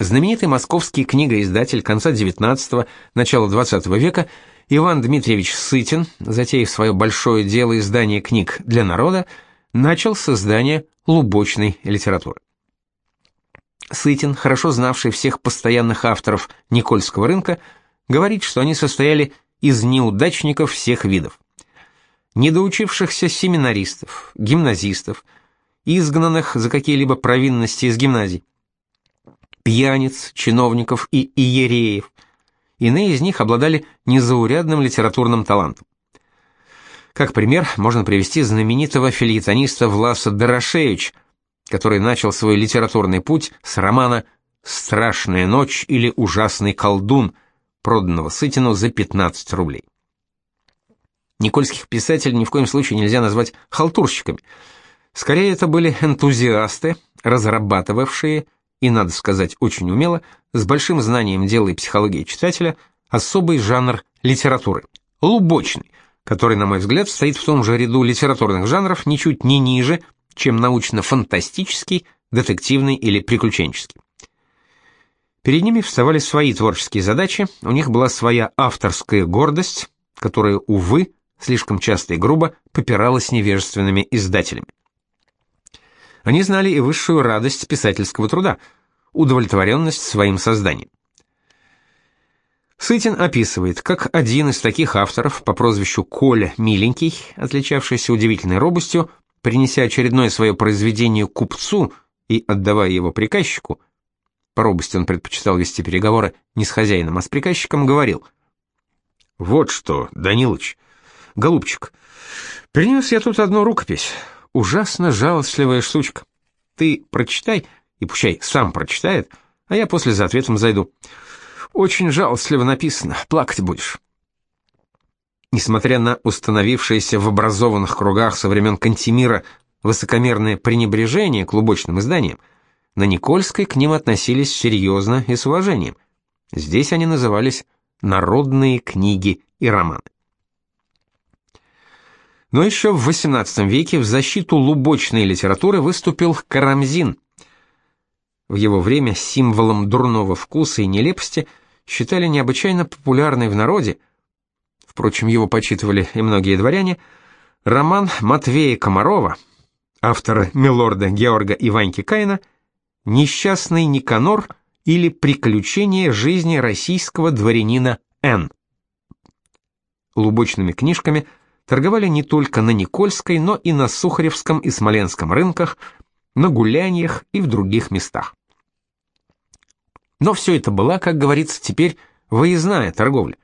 Знаменитый московский книгоиздатель конца XIX – начала XX века Иван Дмитриевич Сытин, затеяв свое большое дело издания книг для народа, начал создание лубочной литературы. Сытин, хорошо знавший всех постоянных авторов Никольского рынка, говорит, что они состояли из неудачников всех видов. Недоучившихся семинаристов, гимназистов, изгнанных за какие-либо провинности из гимназий, пьяниц, чиновников и иереев. Иные из них обладали незаурядным литературным талантом. Как пример можно привести знаменитого фельетониста Власа Дорошевич, который начал свой литературный путь с романа «Страшная ночь» или «Ужасный колдун», проданного Сытину за 15 рублей. Никольских писателей ни в коем случае нельзя назвать халтурщиками. Скорее, это были энтузиасты, разрабатывавшие и, надо сказать, очень умело, с большим знанием дела и психологии читателя, особый жанр литературы – лубочный, который, на мой взгляд, стоит в том же ряду литературных жанров ничуть не ниже, чем научно-фантастический, детективный или приключенческий. Перед ними вставали свои творческие задачи, у них была своя авторская гордость, которая, увы, слишком часто и грубо попиралась невежественными издателями. Они знали и высшую радость писательского труда – удовлетворенность своим созданием. Сытин описывает, как один из таких авторов по прозвищу Коля Миленький, отличавшийся удивительной робостью, принеся очередное свое произведение купцу и отдавая его приказчику, по робости он предпочитал вести переговоры не с хозяином, а с приказчиком, говорил «Вот что, Данилыч, голубчик, принес я тут одну рукопись, ужасно жалостливая штучка. Ты прочитай, и пущай сам прочитает, а я после за ответом зайду. Очень жалостливо написано, плакать будешь. Несмотря на установившееся в образованных кругах со времен Кантемира высокомерное пренебрежение к лубочным изданиям, на Никольской к ним относились серьезно и с уважением. Здесь они назывались «народные книги и романы». Но еще в XVIII веке в защиту лубочной литературы выступил Карамзин. В его время символом дурного вкуса и нелепости считали необычайно популярный в народе, впрочем, его почитывали и многие дворяне, роман Матвея Комарова, автора «Милорда» Георга и Ваньки Каина, «Несчастный Никанор» или «Приключения жизни российского дворянина Н». Лубочными книжками – торговали не только на Никольской, но и на Сухаревском и Смоленском рынках, на гуляниях и в других местах. Но все это была, как говорится теперь, выездная торговля.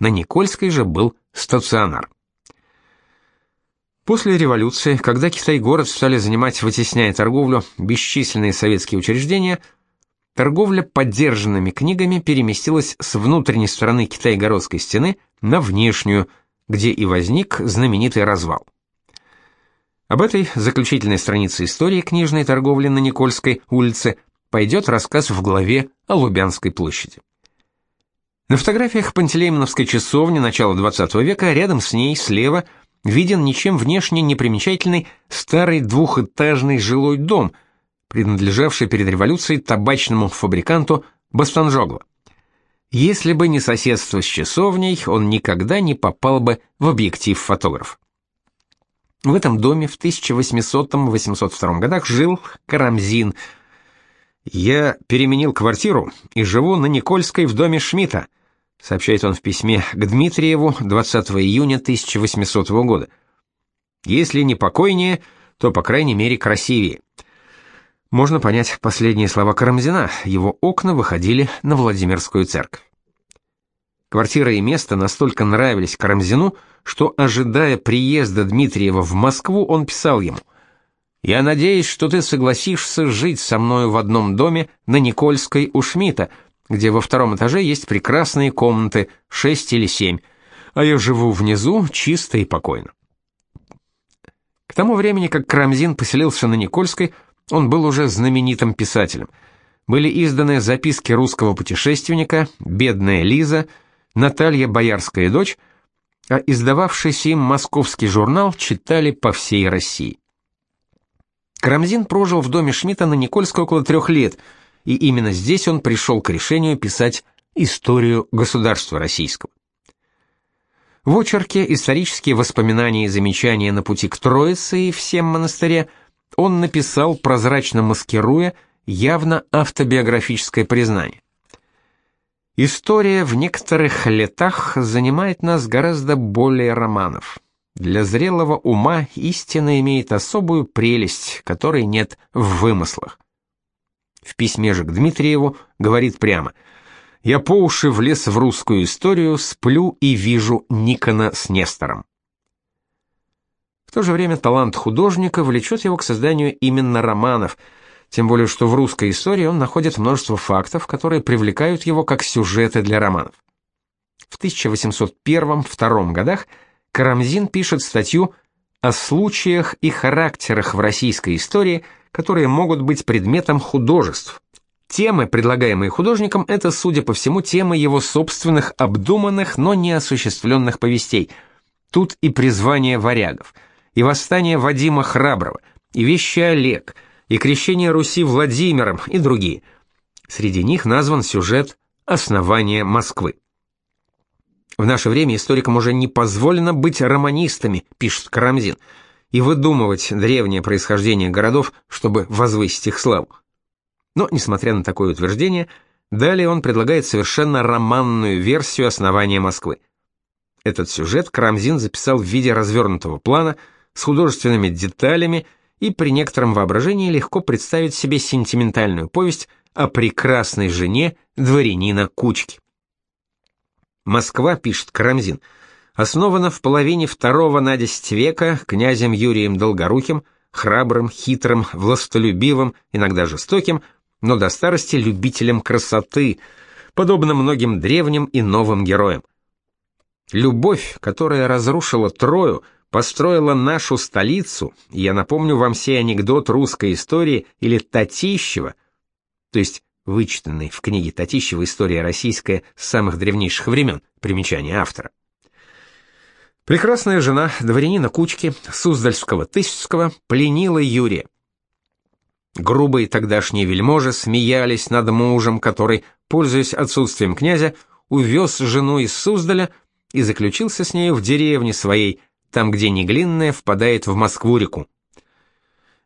На Никольской же был стационар. После революции, когда Китай-город стали занимать, вытесняя торговлю, бесчисленные советские учреждения, торговля поддержанными книгами переместилась с внутренней стороны Китай-городской стены на внешнюю, где и возник знаменитый развал. Об этой заключительной странице истории книжной торговли на Никольской улице пойдет рассказ в главе о Лубянской площади. На фотографиях Пантелеймоновской часовни начала XX века рядом с ней слева виден ничем внешне не примечательный старый двухэтажный жилой дом, принадлежавший перед революцией табачному фабриканту Бастанжогло. Если бы не соседство с часовней, он никогда не попал бы в объектив фотограф. В этом доме в 1800-802 годах жил Карамзин. «Я переменил квартиру и живу на Никольской в доме Шмидта», сообщает он в письме к Дмитриеву 20 июня 1800 года. «Если не покойнее, то, по крайней мере, красивее». Можно понять последние слова Карамзина, его окна выходили на Владимирскую церковь. Квартира и место настолько нравились Карамзину, что, ожидая приезда Дмитриева в Москву, он писал ему «Я надеюсь, что ты согласишься жить со мною в одном доме на Никольской у Шмидта, где во втором этаже есть прекрасные комнаты, шесть или семь, а я живу внизу чисто и покойно». К тому времени, как Карамзин поселился на Никольской, он был уже знаменитым писателем. Были изданы записки русского путешественника, «Бедная Лиза», «Наталья Боярская дочь», а издававшийся им московский журнал читали по всей России. Карамзин прожил в доме Шмидта на Никольской около трех лет и именно здесь он пришел к решению писать историю государства российского. В очерке «Исторические воспоминания и замечания на пути к Троице и всем монастыре» он написал, прозрачно маскируя, явно автобиографическое признание. История в некоторых летах занимает нас гораздо более романов. Для зрелого ума истина имеет особую прелесть, которой нет в вымыслах. В письме же к Дмитриеву говорит прямо «Я по уши влез в русскую историю, сплю и вижу Никона с Нестором». В то же время талант художника влечет его к созданию именно романов – тем более что в русской истории он находит множество фактов, которые привлекают его как сюжеты для романов. В 1801-2 годах Карамзин пишет статью о случаях и характерах в российской истории, которые могут быть предметом художеств. Темы, предлагаемые художником, это, судя по всему, темы его собственных обдуманных, но не осуществленных повестей. Тут и призвание варягов, и восстание Вадима Храброго, и вещи Олег – и крещение Руси Владимиром и другие. Среди них назван сюжет «Основание Москвы». В наше время историкам уже не позволено быть романистами, пишет Карамзин, и выдумывать древнее происхождение городов, чтобы возвысить их славу. Но, несмотря на такое утверждение, далее он предлагает совершенно романную версию основания Москвы. Этот сюжет Карамзин записал в виде развернутого плана с художественными деталями и при некотором воображении легко представить себе сентиментальную повесть о прекрасной жене дворянина Кучки. Москва, пишет Карамзин, основана в половине второго на десять века князем Юрием Долгоруким, храбрым, хитрым, властолюбивым, иногда жестоким, но до старости любителем красоты, подобно многим древним и новым героям. Любовь, которая разрушила Трою, построила нашу столицу, я напомню вам сей анекдот русской истории или Татищева, то есть вычитанный в книге Татищева «История российская с самых древнейших времен», примечание автора. Прекрасная жена дворянина Кучки, Суздальского Тысяцкого, пленила Юрия. Грубые тогдашние вельможи смеялись над мужем, который, пользуясь отсутствием князя, увез жену из Суздаля и заключился с нею в деревне своей, там, где Неглинная впадает в Москву-реку.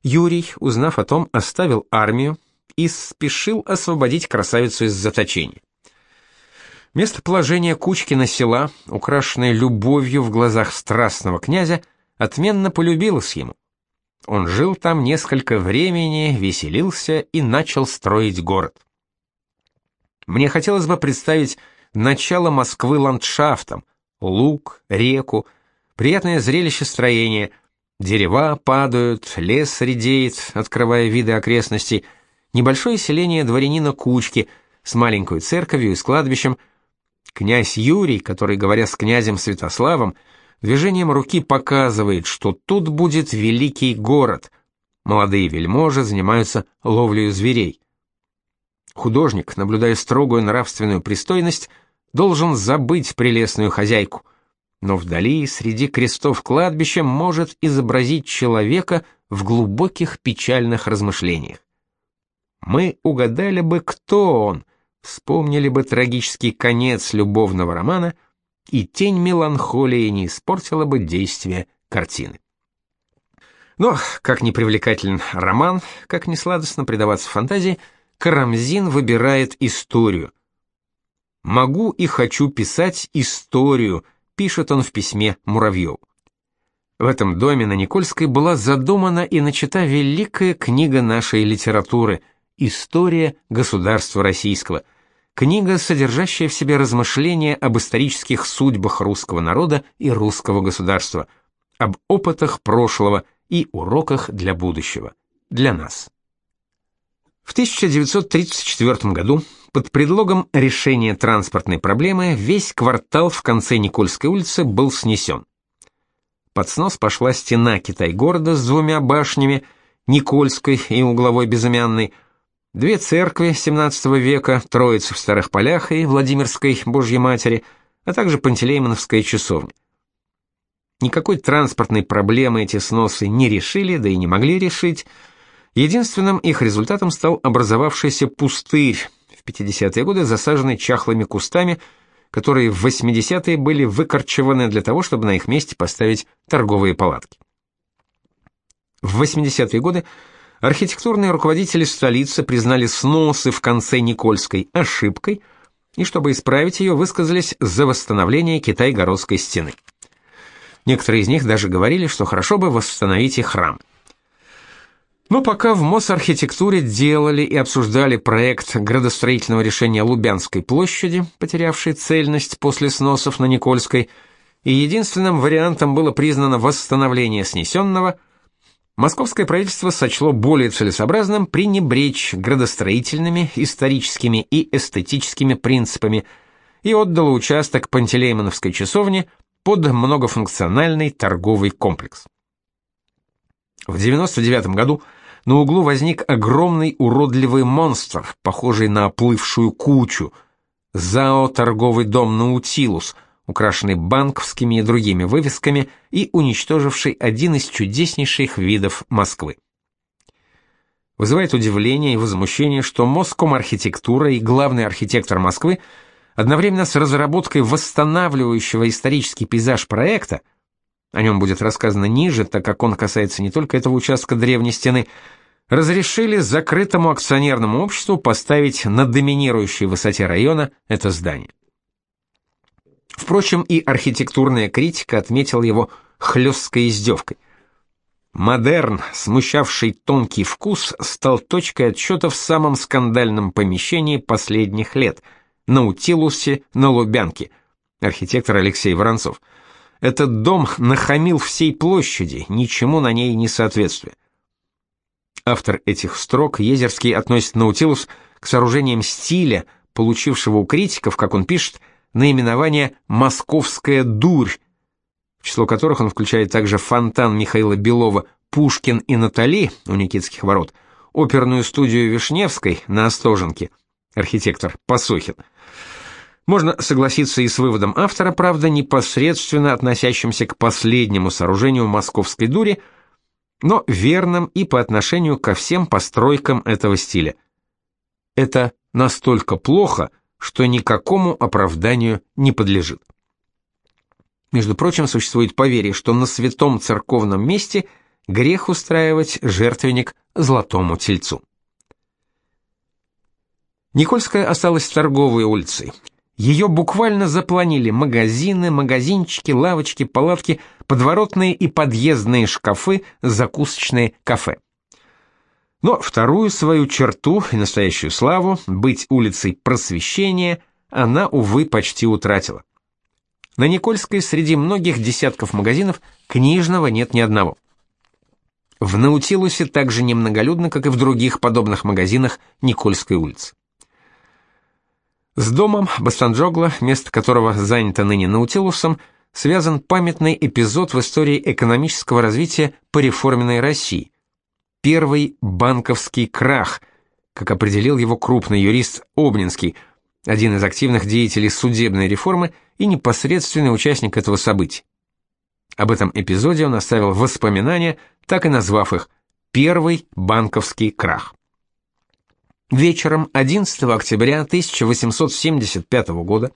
Юрий, узнав о том, оставил армию и спешил освободить красавицу из заточения. Местоположение Кучкина села, украшенное любовью в глазах страстного князя, отменно полюбилось ему. Он жил там несколько времени, веселился и начал строить город. Мне хотелось бы представить начало Москвы ландшафтом, луг, реку, Приятное зрелище строения. Дерева падают, лес редеет, открывая виды окрестностей. Небольшое селение дворянина Кучки с маленькой церковью и с кладбищем. Князь Юрий, который, говоря с князем Святославом, движением руки показывает, что тут будет великий город. Молодые вельможи занимаются ловлей зверей. Художник, наблюдая строгую нравственную пристойность, должен забыть прелестную хозяйку — но вдали, среди крестов кладбища, может изобразить человека в глубоких печальных размышлениях. Мы угадали бы, кто он, вспомнили бы трагический конец любовного романа, и тень меланхолии не испортила бы действие картины. Но, как ни привлекателен роман, как ни сладостно предаваться фантазии, Карамзин выбирает историю. «Могу и хочу писать историю», пишет он в письме Муравьеву. В этом доме на Никольской была задумана и начата великая книга нашей литературы «История государства российского», книга, содержащая в себе размышления об исторических судьбах русского народа и русского государства, об опытах прошлого и уроках для будущего, для нас. В 1934 году под предлогом решения транспортной проблемы весь квартал в конце Никольской улицы был снесен. Под снос пошла стена Китай-города с двумя башнями, Никольской и угловой безымянной, две церкви XVII века, Троицы в Старых Полях и Владимирской Божьей Матери, а также Пантелеймоновская часовня. Никакой транспортной проблемы эти сносы не решили, да и не могли решить, Единственным их результатом стал образовавшийся пустырь, в 50-е годы засаженный чахлыми кустами, которые в 80-е были выкорчеваны для того, чтобы на их месте поставить торговые палатки. В 80-е годы архитектурные руководители столицы признали сносы в конце Никольской ошибкой и, чтобы исправить ее, высказались за восстановление Китай-Городской стены. Некоторые из них даже говорили, что хорошо бы восстановить и храм. Но пока в Мосархитектуре делали и обсуждали проект градостроительного решения Лубянской площади, потерявшей цельность после сносов на Никольской, и единственным вариантом было признано восстановление снесенного, московское правительство сочло более целесообразным пренебречь градостроительными, историческими и эстетическими принципами и отдало участок Пантелеймоновской часовни под многофункциональный торговый комплекс. В 99 году на углу возник огромный уродливый монстр, похожий на оплывшую кучу. ЗАО «Торговый дом Наутилус», украшенный банковскими и другими вывесками и уничтоживший один из чудеснейших видов Москвы. Вызывает удивление и возмущение, что Моском архитектура и главный архитектор Москвы одновременно с разработкой восстанавливающего исторический пейзаж проекта – о нем будет рассказано ниже, так как он касается не только этого участка древней стены, разрешили закрытому акционерному обществу поставить на доминирующей высоте района это здание. Впрочем, и архитектурная критика отметила его хлесткой издевкой. Модерн, смущавший тонкий вкус, стал точкой отсчета в самом скандальном помещении последних лет – Наутилусе на Лубянке, архитектор Алексей Воронцов – этот дом нахамил всей площади, ничему на ней не соответствуя. Автор этих строк Езерский относит Наутилус к сооружениям стиля, получившего у критиков, как он пишет, наименование «Московская дурь», в число которых он включает также фонтан Михаила Белова «Пушкин и Натали» у Никитских ворот, оперную студию Вишневской на Остоженке, архитектор Посохин, можно согласиться и с выводом автора, правда, непосредственно относящимся к последнему сооружению московской дури, но верным и по отношению ко всем постройкам этого стиля. Это настолько плохо, что никакому оправданию не подлежит. Между прочим, существует поверье, что на святом церковном месте грех устраивать жертвенник золотому тельцу. Никольская осталась торговой улицей. Ее буквально запланили магазины, магазинчики, лавочки, палатки, подворотные и подъездные шкафы, закусочные кафе. Но вторую свою черту и настоящую славу, быть улицей просвещения, она, увы, почти утратила. На Никольской среди многих десятков магазинов книжного нет ни одного. В Наутилусе так же немноголюдно, как и в других подобных магазинах Никольской улицы. С домом Бастанджогла, место которого занято ныне Наутилусом, связан памятный эпизод в истории экономического развития пореформенной России. Первый банковский крах, как определил его крупный юрист Обнинский, один из активных деятелей судебной реформы и непосредственный участник этого события. Об этом эпизоде он оставил воспоминания, так и назвав их «Первый банковский крах». Вечером 11 октября 1875 года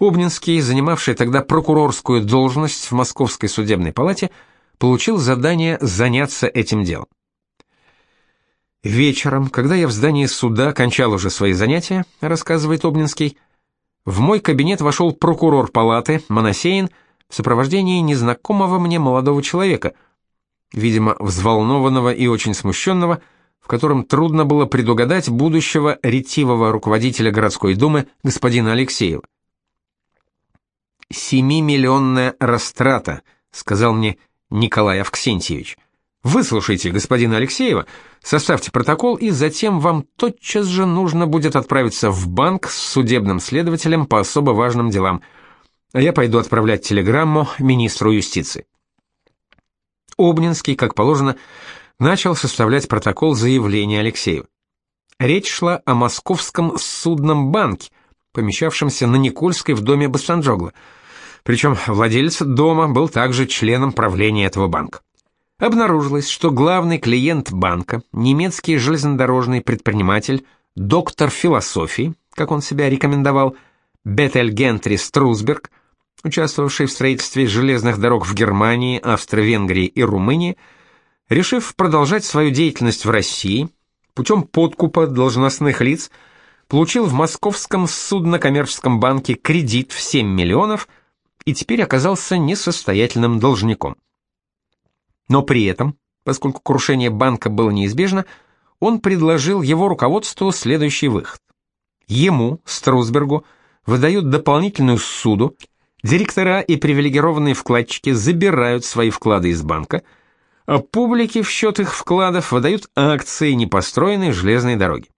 Обнинский, занимавший тогда прокурорскую должность в Московской судебной палате, получил задание заняться этим делом. Вечером, когда я в здании суда кончал уже свои занятия, рассказывает Обнинский, в мой кабинет вошел прокурор палаты Моносеин в сопровождении незнакомого мне молодого человека, видимо, взволнованного и очень смущенного, в котором трудно было предугадать будущего ретивого руководителя городской думы господина Алексеева. «Семимиллионная растрата», — сказал мне Николай Авксентьевич. «Выслушайте господина Алексеева, составьте протокол, и затем вам тотчас же нужно будет отправиться в банк с судебным следователем по особо важным делам, а я пойду отправлять телеграмму министру юстиции». Обнинский, как положено, начал составлять протокол заявления Алексеева. Речь шла о Московском судном банке, помещавшемся на Никольской в доме Басанджогла. Причем владелец дома был также членом правления этого банка. обнаружилось, что главный клиент банка, немецкий железнодорожный предприниматель, доктор философии, как он себя рекомендовал, Бетель Гентри Струсберг, участвовавший в строительстве железных дорог в Германии, Австро-Венгрии и Румынии, решив продолжать свою деятельность в России, путем подкупа должностных лиц получил в Московском судно-коммерческом банке кредит в 7 миллионов и теперь оказался несостоятельным должником. Но при этом, поскольку крушение банка было неизбежно, он предложил его руководству следующий выход. Ему, Струсбергу, выдают дополнительную суду, директора и привилегированные вкладчики забирают свои вклады из банка, а публике в счет их вкладов выдают акции непостроенной железной дороги.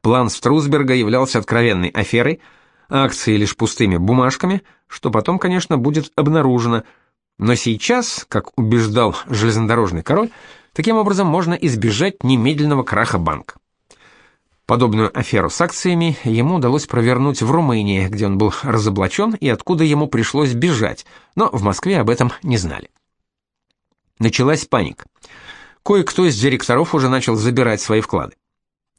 План Струсберга являлся откровенной аферой, акции лишь пустыми бумажками, что потом, конечно, будет обнаружено – но сейчас, как убеждал железнодорожный король, таким образом можно избежать немедленного краха банка. Подобную аферу с акциями ему удалось провернуть в Румынии, где он был разоблачен и откуда ему пришлось бежать, но в Москве об этом не знали. Началась паника. Кое-кто из директоров уже начал забирать свои вклады.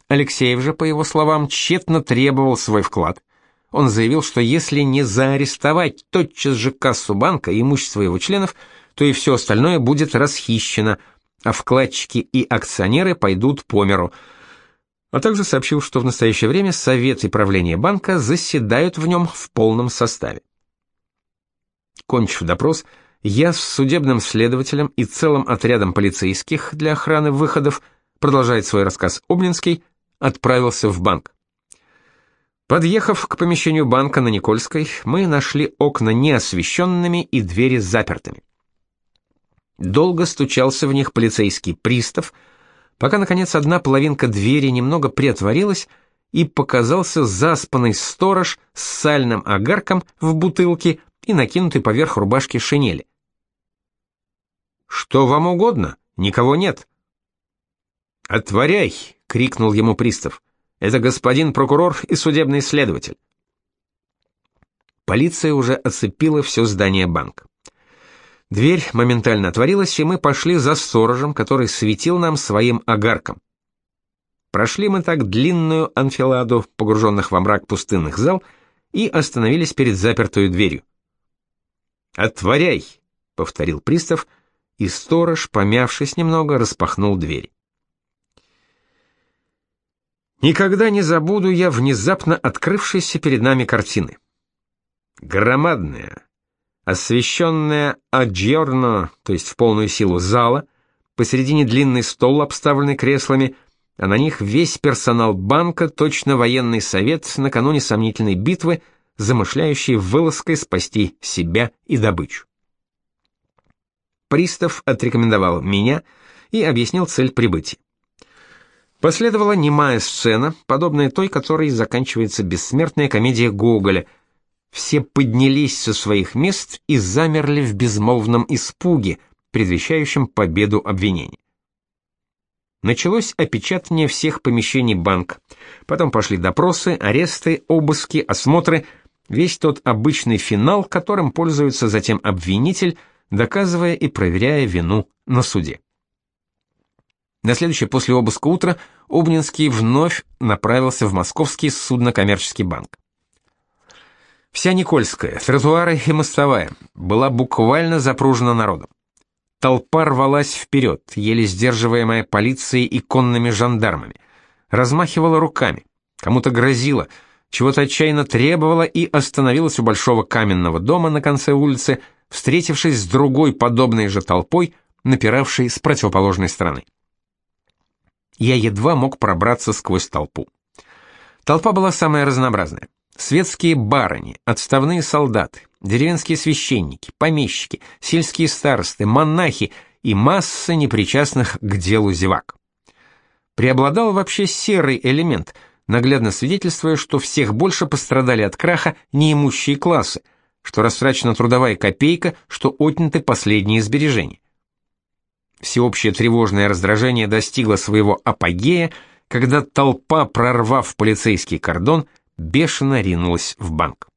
Алексеев же, по его словам, тщетно требовал свой вклад – он заявил, что если не заарестовать тотчас же кассу банка и имущество его членов, то и все остальное будет расхищено, а вкладчики и акционеры пойдут по миру. А также сообщил, что в настоящее время совет и правление банка заседают в нем в полном составе. Кончив допрос, я с судебным следователем и целым отрядом полицейских для охраны выходов, продолжает свой рассказ Обнинский, отправился в банк. Подъехав к помещению банка на Никольской, мы нашли окна неосвещенными и двери запертыми. Долго стучался в них полицейский пристав, пока, наконец, одна половинка двери немного приотворилась, и показался заспанный сторож с сальным огарком в бутылке и накинутый поверх рубашки шинели. «Что вам угодно? Никого нет». «Отворяй!» — крикнул ему пристав. Это господин прокурор и судебный следователь. Полиция уже оцепила все здание банка. Дверь моментально отворилась, и мы пошли за сторожем, который светил нам своим огарком. Прошли мы так длинную анфиладу, погруженных во мрак пустынных зал, и остановились перед запертой дверью. «Отворяй!» — повторил пристав, и сторож, помявшись немного, распахнул дверь. Никогда не забуду я внезапно открывшейся перед нами картины. Громадная, освещенная аджьорно, то есть в полную силу зала, посередине длинный стол, обставленный креслами, а на них весь персонал банка, точно военный совет накануне сомнительной битвы, замышляющий вылазкой спасти себя и добычу. Пристав отрекомендовал меня и объяснил цель прибытия. Последовала немая сцена, подобная той, которой заканчивается бессмертная комедия Гоголя. Все поднялись со своих мест и замерли в безмолвном испуге, предвещающем победу обвинения. Началось опечатание всех помещений банка. Потом пошли допросы, аресты, обыски, осмотры, весь тот обычный финал, которым пользуется затем обвинитель, доказывая и проверяя вину на суде. На следующее после обыска утро Обнинский вновь направился в Московский судно-коммерческий банк. Вся Никольская, тротуары и мостовая была буквально запружена народом. Толпа рвалась вперед, еле сдерживаемая полицией и конными жандармами, размахивала руками, кому-то грозила, чего-то отчаянно требовала и остановилась у большого каменного дома на конце улицы, встретившись с другой подобной же толпой, напиравшей с противоположной стороны я едва мог пробраться сквозь толпу. Толпа была самая разнообразная. Светские барыни, отставные солдаты, деревенские священники, помещики, сельские старосты, монахи и масса непричастных к делу зевак. Преобладал вообще серый элемент, наглядно свидетельствуя, что всех больше пострадали от краха неимущие классы, что растрачена трудовая копейка, что отняты последние сбережения. Всеобщее тревожное раздражение достигло своего апогея, когда толпа, прорвав полицейский кордон, бешено ринулась в банк.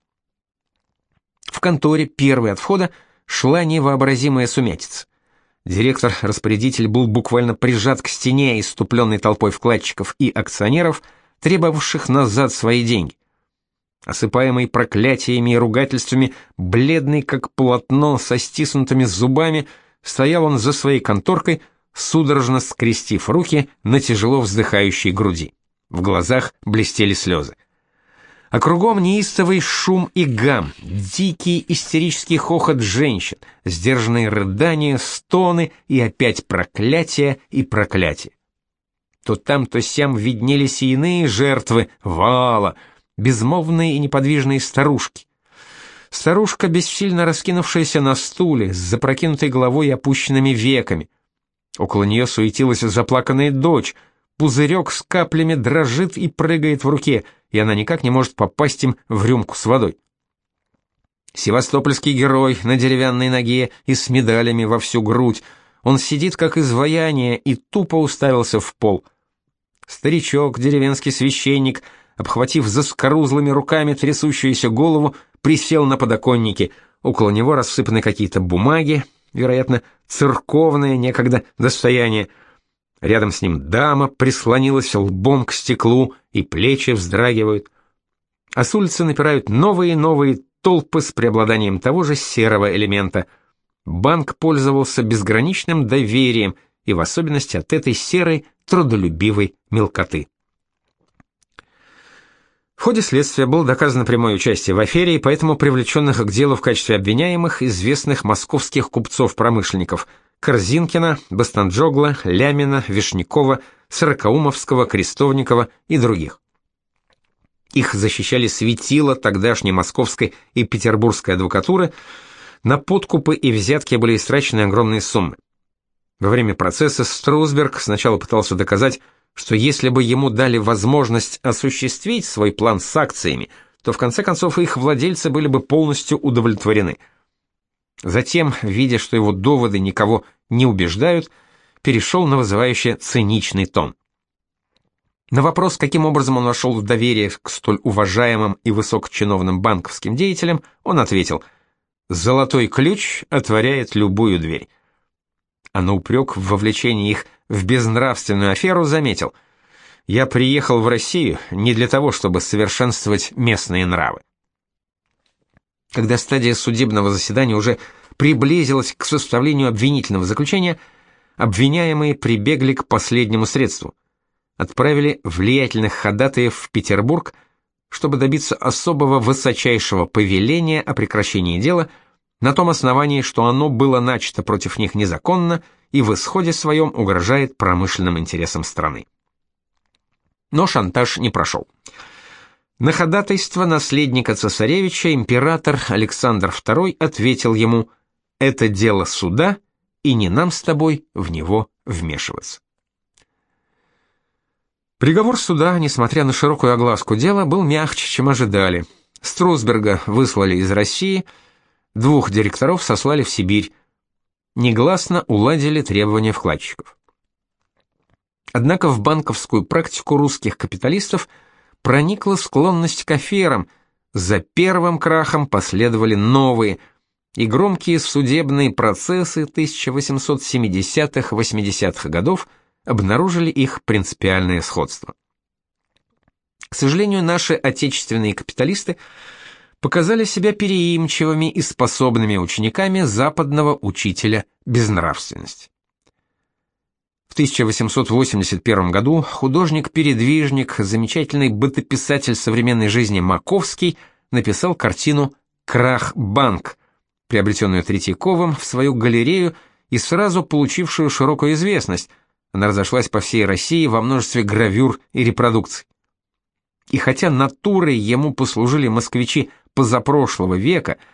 В конторе, первой от входа, шла невообразимая сумятица. Директор-распорядитель был буквально прижат к стене иступленной толпой вкладчиков и акционеров, требовавших назад свои деньги. Осыпаемый проклятиями и ругательствами, бледный как полотно со стиснутыми зубами, стоял он за своей конторкой, судорожно скрестив руки на тяжело вздыхающей груди. В глазах блестели слезы а кругом неистовый шум и гам, дикий истерический хохот женщин, сдержанные рыдания, стоны и опять проклятия и проклятия. То там, то сям виднелись и иные жертвы вала, безмолвные и неподвижные старушки. Старушка, бессильно раскинувшаяся на стуле, с запрокинутой головой и опущенными веками. Около нее суетилась заплаканная дочь, пузырек с каплями дрожит и прыгает в руке — и она никак не может попасть им в рюмку с водой. Севастопольский герой на деревянной ноге и с медалями во всю грудь. Он сидит как изваяние и тупо уставился в пол. Старичок, деревенский священник, обхватив заскорузлыми руками трясущуюся голову, присел на подоконнике. Около него рассыпаны какие-то бумаги, вероятно, церковное некогда достояние — Рядом с ним дама прислонилась лбом к стеклу, и плечи вздрагивают. А с улицы напирают новые и новые толпы с преобладанием того же серого элемента. Банк пользовался безграничным доверием, и в особенности от этой серой, трудолюбивой мелкоты. В ходе следствия было доказано прямое участие в афере, и поэтому привлеченных к делу в качестве обвиняемых известных московских купцов-промышленников – Корзинкина, Бастанджогла, Лямина, Вишнякова, Сорокаумовского, Крестовникова и других. Их защищали светила тогдашней московской и петербургской адвокатуры, на подкупы и взятки были истрачены огромные суммы. Во время процесса Струсберг сначала пытался доказать, что если бы ему дали возможность осуществить свой план с акциями, то в конце концов их владельцы были бы полностью удовлетворены – Затем, видя, что его доводы никого не убеждают, перешел на вызывающий циничный тон. На вопрос, каким образом он вошел в доверие к столь уважаемым и высокочиновным банковским деятелям, он ответил «Золотой ключ отворяет любую дверь». А на упрек в вовлечении их в безнравственную аферу заметил «Я приехал в Россию не для того, чтобы совершенствовать местные нравы». Когда стадия судебного заседания уже приблизилась к составлению обвинительного заключения, обвиняемые прибегли к последнему средству. Отправили влиятельных ходатаев в Петербург, чтобы добиться особого высочайшего повеления о прекращении дела на том основании, что оно было начато против них незаконно и в исходе своем угрожает промышленным интересам страны. Но шантаж не прошел. На ходатайство наследника цесаревича император Александр II ответил ему «Это дело суда, и не нам с тобой в него вмешиваться». Приговор суда, несмотря на широкую огласку дела, был мягче, чем ожидали. Струсберга выслали из России, двух директоров сослали в Сибирь. Негласно уладили требования вкладчиков. Однако в банковскую практику русских капиталистов – проникла склонность к аферам, за первым крахом последовали новые, и громкие судебные процессы 1870-80-х годов обнаружили их принципиальное сходство. К сожалению, наши отечественные капиталисты показали себя переимчивыми и способными учениками западного учителя безнравственности. 1881 году художник-передвижник, замечательный бытописатель современной жизни Маковский написал картину «Крах-банк», приобретенную Третьяковым в свою галерею и сразу получившую широкую известность. Она разошлась по всей России во множестве гравюр и репродукций. И хотя натурой ему послужили москвичи позапрошлого века –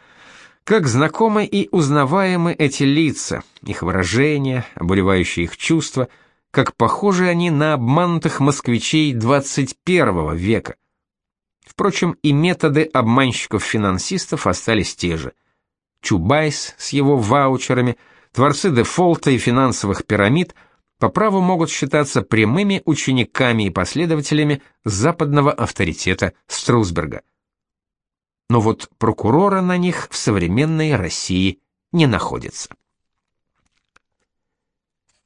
как знакомы и узнаваемы эти лица, их выражения, обуревающие их чувства, как похожи они на обманутых москвичей 21 века. Впрочем, и методы обманщиков-финансистов остались те же. Чубайс с его ваучерами, творцы дефолта и финансовых пирамид по праву могут считаться прямыми учениками и последователями западного авторитета Струсберга но вот прокурора на них в современной России не находится.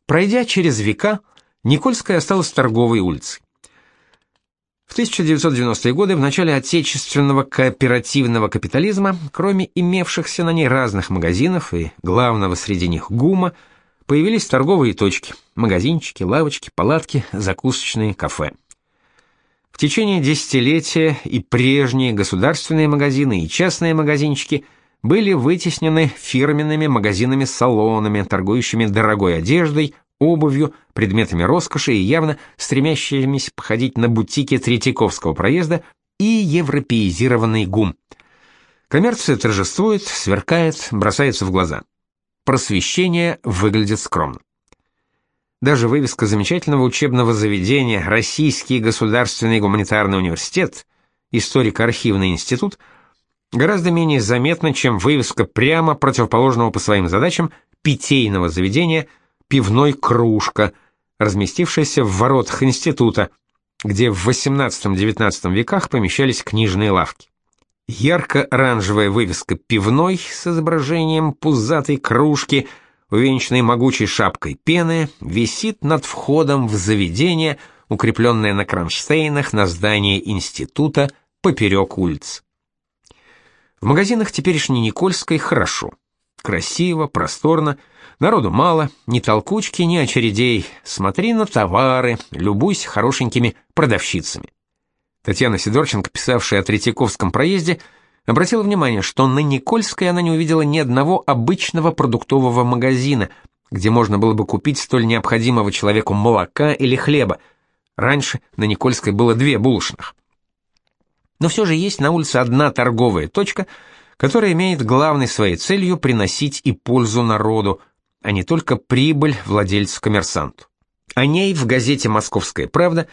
Пройдя через века, Никольская осталась торговой улицей. В 1990-е годы, в начале отечественного кооперативного капитализма, кроме имевшихся на ней разных магазинов и главного среди них ГУМа, появились торговые точки – магазинчики, лавочки, палатки, закусочные, кафе. В течение десятилетия и прежние государственные магазины и частные магазинчики были вытеснены фирменными магазинами-салонами, торгующими дорогой одеждой, обувью, предметами роскоши и явно стремящимися походить на бутики Третьяковского проезда и европеизированный ГУМ. Коммерция торжествует, сверкает, бросается в глаза. Просвещение выглядит скромно. Даже вывеска замечательного учебного заведения Российский государственный гуманитарный университет, историко-архивный институт, гораздо менее заметна, чем вывеска прямо противоположного по своим задачам питейного заведения «Пивной кружка», разместившаяся в воротах института, где в XVIII-XIX веках помещались книжные лавки. Ярко-оранжевая вывеска «Пивной» с изображением пузатой кружки – увенчанный могучей шапкой пены, висит над входом в заведение, укрепленное на кронштейнах на здании института поперек улиц. В магазинах теперешней Никольской хорошо. Красиво, просторно, народу мало, ни толкучки, ни очередей. Смотри на товары, любуйся хорошенькими продавщицами. Татьяна Сидорченко, писавшая о Третьяковском проезде, обратила внимание, что на Никольской она не увидела ни одного обычного продуктового магазина, где можно было бы купить столь необходимого человеку молока или хлеба. Раньше на Никольской было две булочных. Но все же есть на улице одна торговая точка, которая имеет главной своей целью приносить и пользу народу, а не только прибыль владельцу-коммерсанту. О ней в газете «Московская правда»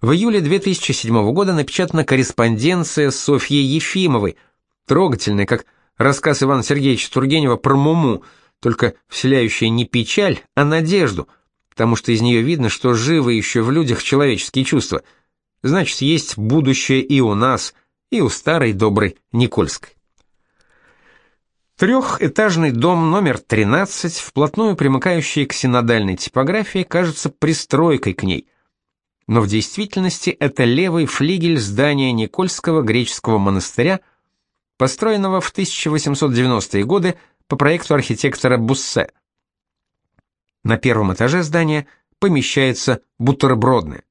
в июле 2007 года напечатана корреспонденция Софьи Ефимовой – трогательный, как рассказ Ивана Сергеевича Тургенева про Муму, только вселяющая не печаль, а надежду, потому что из нее видно, что живы еще в людях человеческие чувства. Значит, есть будущее и у нас, и у старой доброй Никольской. Трехэтажный дом номер 13, вплотную примыкающий к синодальной типографии, кажется пристройкой к ней. Но в действительности это левый флигель здания Никольского греческого монастыря, построенного в 1890-е годы по проекту архитектора Буссе. На первом этаже здания помещается бутербродная.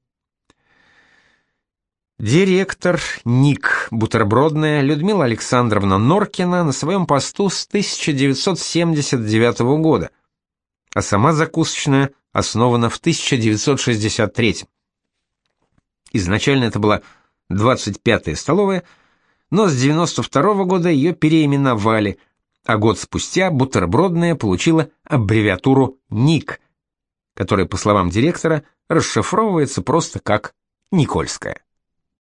Директор НИК «Бутербродная» Людмила Александровна Норкина на своем посту с 1979 года, а сама закусочная основана в 1963. Изначально это была 25-я столовая – но с 92 -го года ее переименовали, а год спустя бутербродная получила аббревиатуру НИК, которая, по словам директора, расшифровывается просто как Никольская.